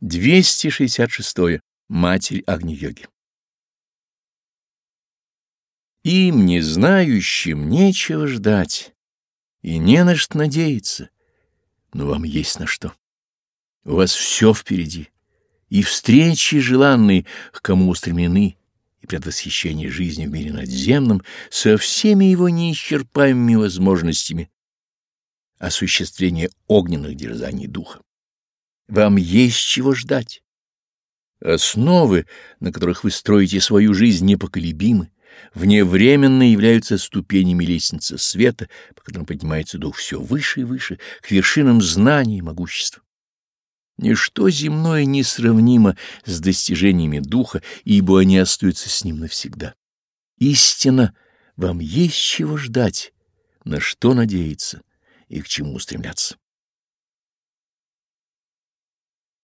266. Матерь Агни-йоги Им, не знающим, нечего ждать и не на что надеяться, но вам есть на что. У вас все впереди, и встречи желанные, к кому устремлены, и предвосхищение жизни в мире надземном со всеми его неисчерпаемыми возможностями осуществления огненных дерзаний духа. Вам есть чего ждать. Основы, на которых вы строите свою жизнь, непоколебимы, вневременно являются ступенями лестницы света, по которым поднимается дух все выше и выше, к вершинам знаний и могущества. Ничто земное несравнимо с достижениями духа, ибо они остаются с ним навсегда. Истина, вам есть чего ждать, на что надеяться и к чему устремляться.